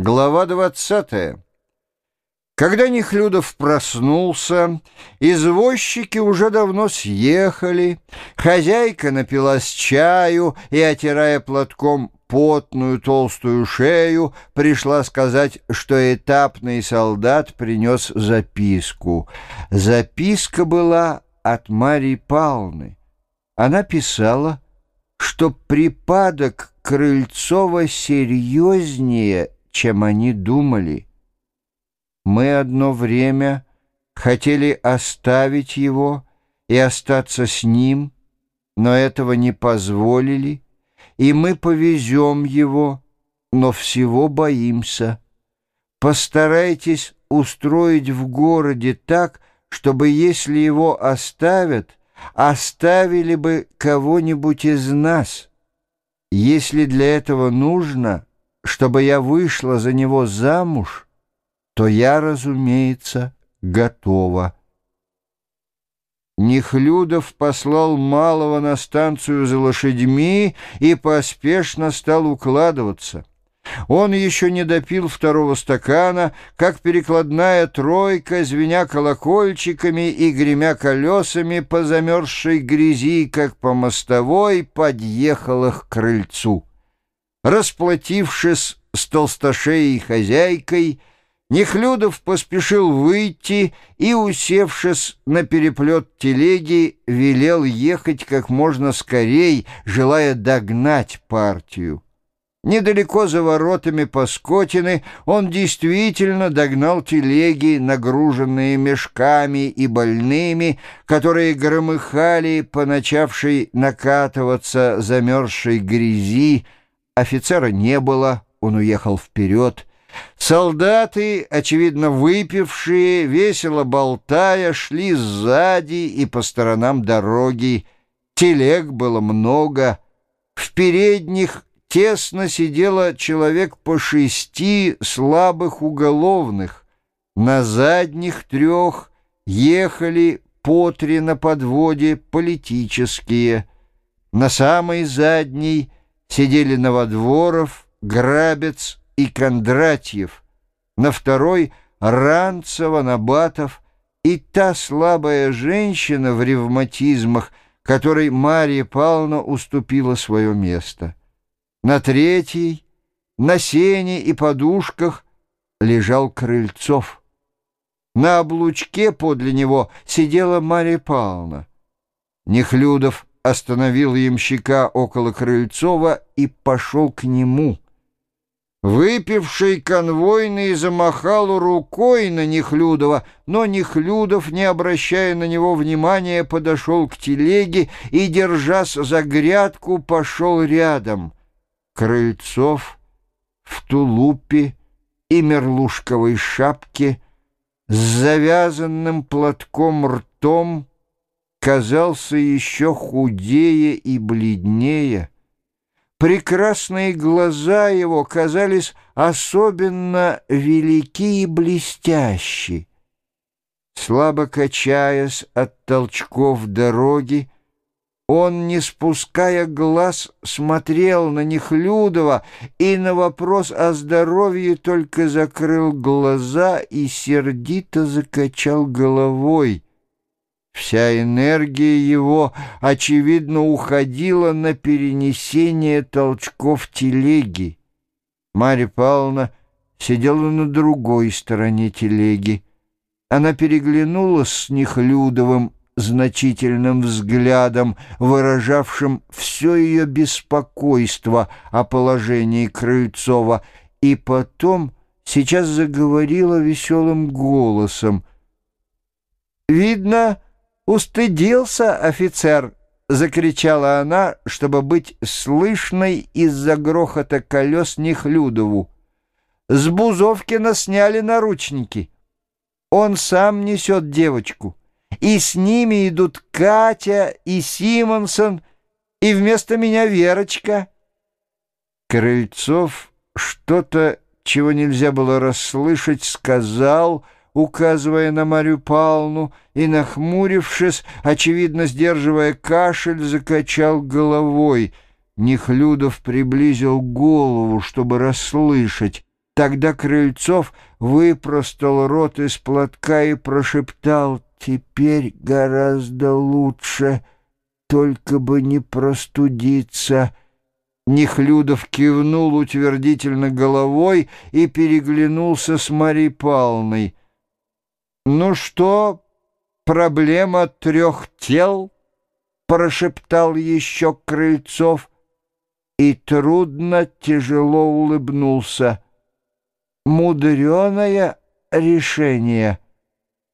Глава двадцатая. Когда Нехлюдов проснулся, извозчики уже давно съехали, хозяйка напилась чаю и, отирая платком потную толстую шею, пришла сказать, что этапный солдат принес записку. Записка была от Марии Павловны. Она писала, что припадок Крыльцова серьезнее, чем они думали. Мы одно время хотели оставить его и остаться с ним, но этого не позволили, и мы повезем его, но всего боимся. Постарайтесь устроить в городе так, чтобы, если его оставят, оставили бы кого-нибудь из нас. Если для этого нужно чтобы я вышла за него замуж, то я, разумеется, готова. Нехлюдов послал малого на станцию за лошадьми и поспешно стал укладываться. Он еще не допил второго стакана, как перекладная тройка, звеня колокольчиками и гремя колесами по замерзшей грязи, как по мостовой, подъехала к крыльцу. Расплатившись с толстошеей хозяйкой, Нехлюдов поспешил выйти и, усевшись на переплет телеги, велел ехать как можно скорей, желая догнать партию. Недалеко за воротами Паскотины он действительно догнал телеги, нагруженные мешками и больными, которые громыхали по начавшей накатываться замерзшей грязи, Офицера не было, он уехал вперед. Солдаты, очевидно выпившие, весело болтая, шли сзади и по сторонам дороги. Телег было много. В передних тесно сидело человек по шести слабых уголовных. На задних трех ехали по три на подводе политические. На самой задней — сидели Новодворов, Грабец и Кондратьев, на второй — Ранцева, Набатов и та слабая женщина в ревматизмах, которой Марья Павловна уступила свое место. На третьей, на сене и подушках лежал Крыльцов. На облучке подле него сидела Марья Павловна. Нехлюдов остановил ямщика около Крыльцова и пошел к нему. Выпивший конвойный замахал рукой на Нехлюдова, но Нехлюдов, не обращая на него внимания, подошел к телеге и, держась за грядку, пошел рядом. Крыльцов в тулупе и мерлушковой шапке с завязанным платком ртом казался еще худее и бледнее. Прекрасные глаза его казались особенно велики и блестящие. Слабо качаясь от толчков дороги, он, не спуская глаз, смотрел на Нехлюдова и на вопрос о здоровье только закрыл глаза и сердито закачал головой — Вся энергия его, очевидно, уходила на перенесение толчков телеги. Марья Павловна сидела на другой стороне телеги. Она переглянулась с Нехлюдовым значительным взглядом, выражавшим все ее беспокойство о положении Крыльцова, и потом сейчас заговорила веселым голосом. «Видно, «Устыдился офицер!» — закричала она, чтобы быть слышной из-за грохота колес Нехлюдову. «С Бузовкина сняли наручники. Он сам несет девочку, и с ними идут Катя и Симонсон, и вместо меня Верочка». Крыльцов что-то, чего нельзя было расслышать, сказал — указывая на Марию Павловну, и, нахмурившись, очевидно сдерживая кашель, закачал головой. Нехлюдов приблизил голову, чтобы расслышать. Тогда Крыльцов выпростал рот из платка и прошептал «Теперь гораздо лучше, только бы не простудиться». Нехлюдов кивнул утвердительно головой и переглянулся с Марьей Павловной. «Ну что, проблема трех тел?» — прошептал еще Крыльцов и трудно, тяжело улыбнулся. «Мудреное решение».